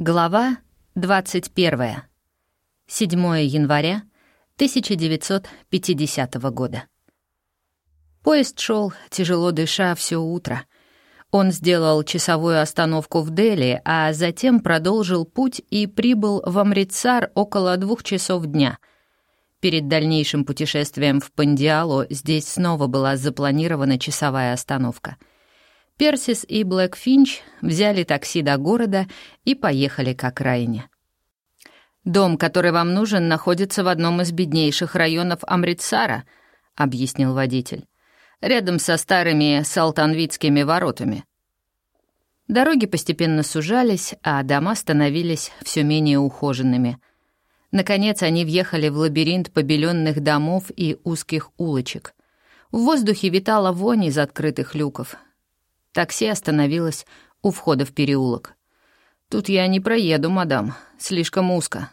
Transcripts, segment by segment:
Глава 21. 7 января 1950 года. Поезд шел, тяжело дыша, все утро. Он сделал часовую остановку в Дели, а затем продолжил путь и прибыл в Амритсар около двух часов дня. Перед дальнейшим путешествием в Пандиалу здесь снова была запланирована часовая остановка — Персис и Блэк Финч взяли такси до города и поехали к окраине. «Дом, который вам нужен, находится в одном из беднейших районов Амритсара», — объяснил водитель. «Рядом со старыми салтанвитскими воротами». Дороги постепенно сужались, а дома становились все менее ухоженными. Наконец они въехали в лабиринт побеленных домов и узких улочек. В воздухе витала вонь из открытых люков. Такси остановилось у входа в переулок. «Тут я не проеду, мадам, слишком узко.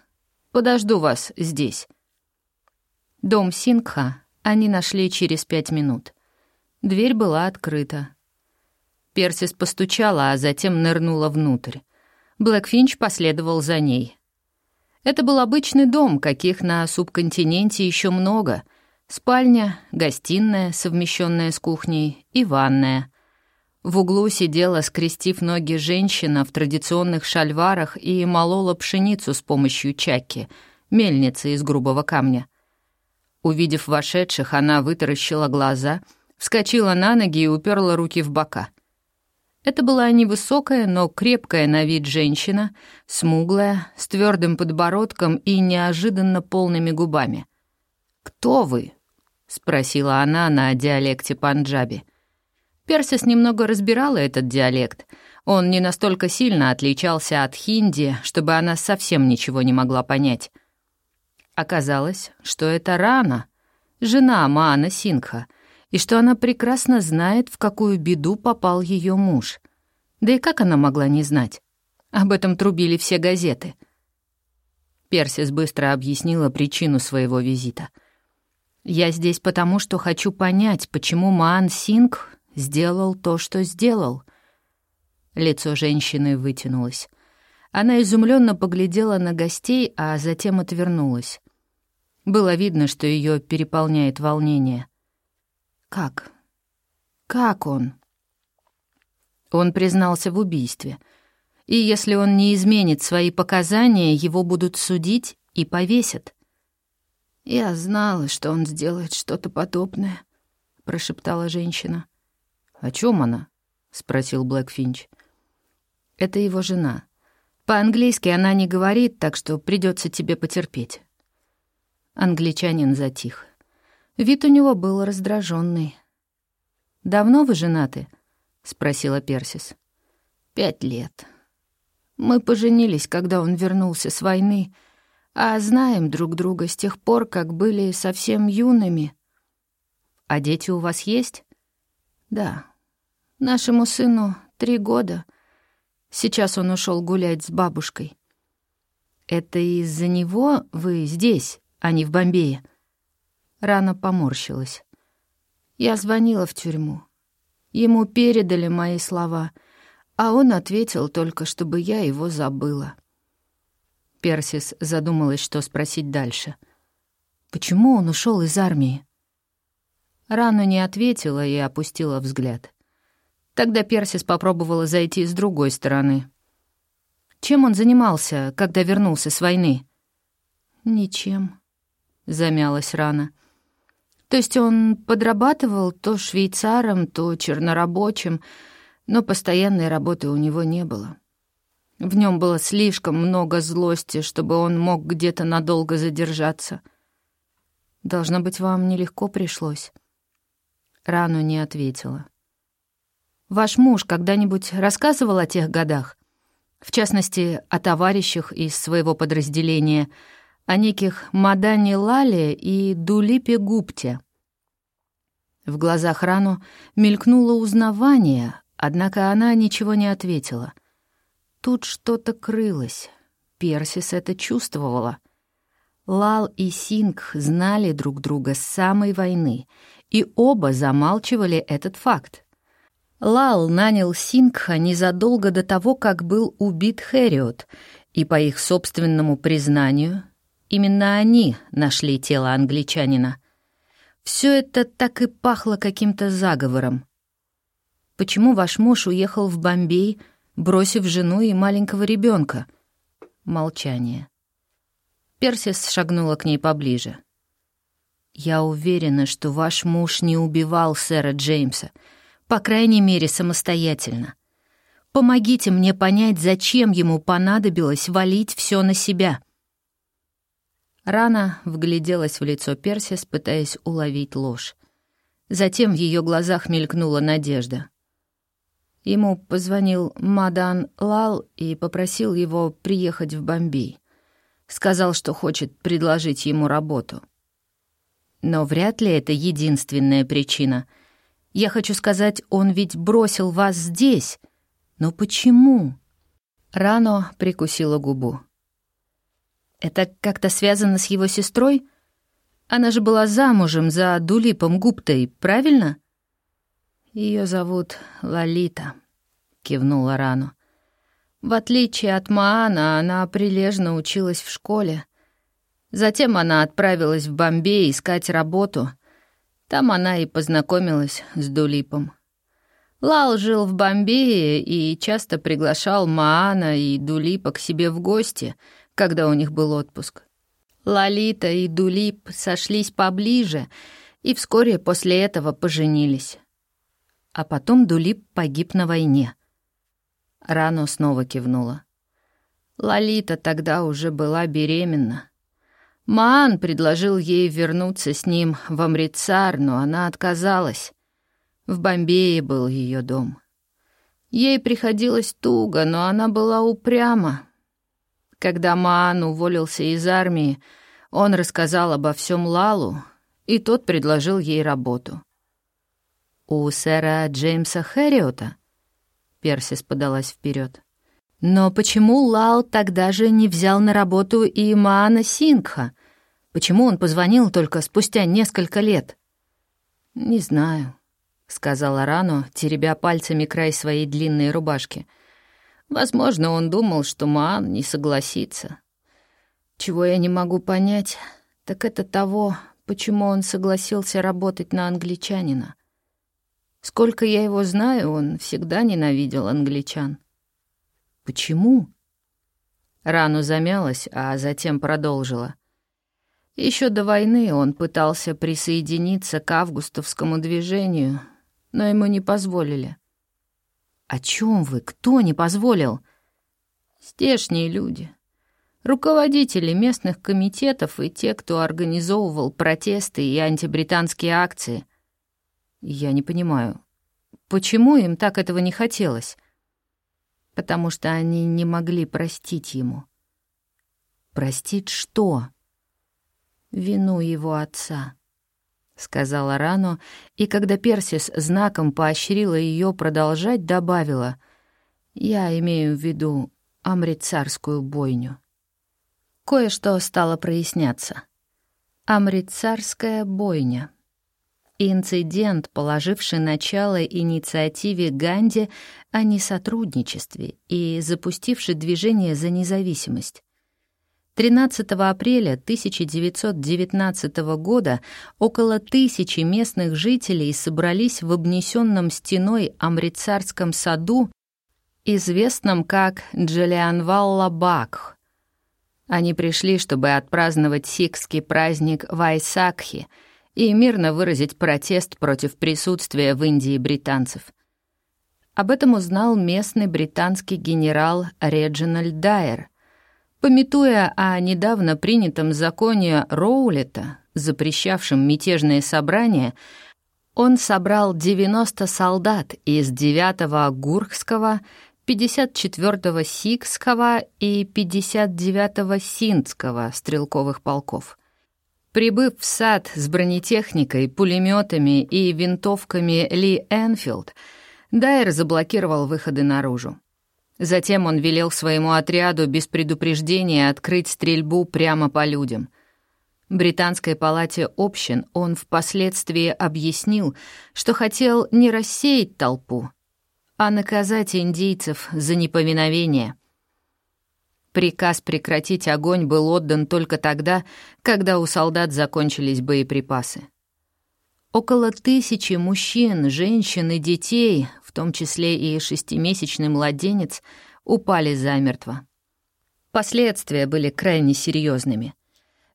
Подожду вас здесь». Дом Сингха они нашли через пять минут. Дверь была открыта. Персис постучала, а затем нырнула внутрь. Блэкфинч последовал за ней. Это был обычный дом, каких на субконтиненте еще много. Спальня, гостиная, совмещенная с кухней, и ванная. В углу сидела, скрестив ноги, женщина в традиционных шальварах и молола пшеницу с помощью чаки, мельницы из грубого камня. Увидев вошедших, она вытаращила глаза, вскочила на ноги и уперла руки в бока. Это была невысокая, но крепкая на вид женщина, смуглая, с твердым подбородком и неожиданно полными губами. «Кто вы?» — спросила она на диалекте панджаби. Персис немного разбирала этот диалект. Он не настолько сильно отличался от хинди, чтобы она совсем ничего не могла понять. Оказалось, что это Рана, жена Маана Сингха, и что она прекрасно знает, в какую беду попал ее муж. Да и как она могла не знать? Об этом трубили все газеты. Персис быстро объяснила причину своего визита. «Я здесь потому, что хочу понять, почему Маан Сингх сделал то, что сделал». Лицо женщины вытянулось. Она изумленно поглядела на гостей, а затем отвернулась. Было видно, что ее переполняет волнение. «Как? Как он?» Он признался в убийстве. И если он не изменит свои показания, его будут судить и повесят. «Я знала, что он сделает что-то подобное», — прошептала женщина. «О чем она?» — спросил Блэкфинч. «Это его жена. По-английски она не говорит, так что придется тебе потерпеть». Англичанин затих. Вид у него был раздраженный. «Давно вы женаты?» — спросила Персис. «Пять лет. Мы поженились, когда он вернулся с войны, а знаем друг друга с тех пор, как были совсем юными». «А дети у вас есть?» «Да, Нашему сыну три года. Сейчас он ушел гулять с бабушкой. Это из-за него вы здесь, а не в Бомбее? Рано поморщилась. Я звонила в тюрьму. Ему передали мои слова, а он ответил только, чтобы я его забыла. Персис задумалась, что спросить дальше. Почему он ушел из армии? Рано не ответила и опустила взгляд. Тогда Персис попробовала зайти с другой стороны. Чем он занимался, когда вернулся с войны? Ничем, замялась рана. То есть он подрабатывал то швейцаром, то чернорабочим, но постоянной работы у него не было. В нем было слишком много злости, чтобы он мог где-то надолго задержаться. Должно быть, вам нелегко пришлось. Рану не ответила. Ваш муж когда-нибудь рассказывал о тех годах? В частности, о товарищах из своего подразделения, о неких Мадане Лале и Дулипе Гупте. В глазах Рану мелькнуло узнавание, однако она ничего не ответила. Тут что-то крылось. Персис это чувствовала. Лал и Синг знали друг друга с самой войны, и оба замалчивали этот факт. Лал нанял Сингха незадолго до того, как был убит Хэриот, и по их собственному признанию, именно они нашли тело англичанина. Все это так и пахло каким-то заговором. Почему ваш муж уехал в Бомбей, бросив жену и маленького ребенка? Молчание. Персис шагнула к ней поближе. «Я уверена, что ваш муж не убивал сэра Джеймса, по крайней мере, самостоятельно. Помогите мне понять, зачем ему понадобилось валить все на себя». Рана вгляделась в лицо Персис, пытаясь уловить ложь. Затем в ее глазах мелькнула надежда. Ему позвонил Мадан Лал и попросил его приехать в Бомбей. Сказал, что хочет предложить ему работу. Но вряд ли это единственная причина. Я хочу сказать, он ведь бросил вас здесь. Но почему? Рано прикусила губу. Это как-то связано с его сестрой? Она же была замужем за Дулипом Гуптой, правильно? Ее зовут Лолита, кивнула Рану. В отличие от Маана, она прилежно училась в школе. Затем она отправилась в Бомбей искать работу. Там она и познакомилась с Дулипом. Лал жил в Бомбее и часто приглашал Маана и Дулипа к себе в гости, когда у них был отпуск. Лолита и Дулип сошлись поближе и вскоре после этого поженились. А потом Дулип погиб на войне. Рано снова кивнула. Лолита тогда уже была беременна. Маан предложил ей вернуться с ним в Амрицар, но она отказалась. В Бомбее был ее дом. Ей приходилось туго, но она была упряма. Когда Маан уволился из армии, он рассказал обо всем Лалу, и тот предложил ей работу. «У сэра Джеймса Хэриота?» Персис подалась вперед. «Но почему Лал тогда же не взял на работу и Маана Сингха? Почему он позвонил только спустя несколько лет?» «Не знаю», — сказала Рану, теребя пальцами край своей длинной рубашки. «Возможно, он думал, что Маан не согласится. Чего я не могу понять, так это того, почему он согласился работать на англичанина. Сколько я его знаю, он всегда ненавидел англичан. Почему? Рану замялась, а затем продолжила. Еще до войны он пытался присоединиться к августовскому движению, но ему не позволили. «О чем вы? Кто не позволил?» «Здешние люди. Руководители местных комитетов и те, кто организовывал протесты и антибританские акции. Я не понимаю, почему им так этого не хотелось? Потому что они не могли простить ему. Простить что? Вину его отца, сказала Рано, и когда Персис знаком поощрила ее продолжать, добавила: "Я имею в виду амрицарскую бойню". Кое-что стало проясняться. Амрицарская бойня инцидент, положивший начало инициативе Ганди о несотрудничестве и запустивший движение за независимость. 13 апреля 1919 года около тысячи местных жителей собрались в обнесенном стеной Амрицарском саду, известном как Джалианвалла Бакх. Они пришли, чтобы отпраздновать сикский праздник Вайсакхи — и мирно выразить протест против присутствия в Индии британцев. Об этом узнал местный британский генерал Реджинальд Дайер. Пометуя о недавно принятом законе Роулета, запрещавшем мятежные собрания, он собрал 90 солдат из 9-го Гурхского, 54-го Сикского и 59-го Синдского стрелковых полков. Прибыв в сад с бронетехникой, пулеметами и винтовками Ли Энфилд, Дайер заблокировал выходы наружу. Затем он велел своему отряду без предупреждения открыть стрельбу прямо по людям. Британской палате общин он впоследствии объяснил, что хотел не рассеять толпу, а наказать индейцев за неповиновение. Приказ прекратить огонь был отдан только тогда, когда у солдат закончились боеприпасы. Около тысячи мужчин, женщин и детей, в том числе и шестимесячный младенец, упали замертво. Последствия были крайне серьезными.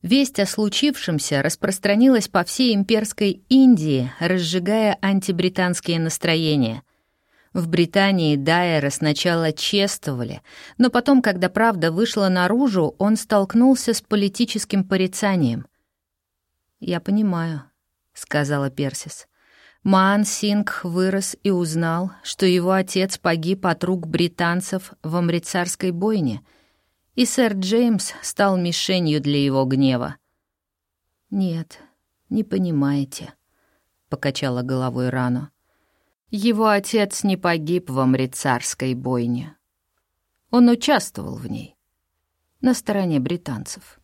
Весть о случившемся распространилась по всей имперской Индии, разжигая антибританские настроения. В Британии Дайера сначала чествовали, но потом, когда правда вышла наружу, он столкнулся с политическим порицанием. «Я понимаю», — сказала Персис. Маан Сингх вырос и узнал, что его отец погиб от рук британцев в амрицарской бойне, и сэр Джеймс стал мишенью для его гнева. «Нет, не понимаете», — покачала головой Рану. Его отец не погиб в амрицарской бойне. Он участвовал в ней, на стороне британцев.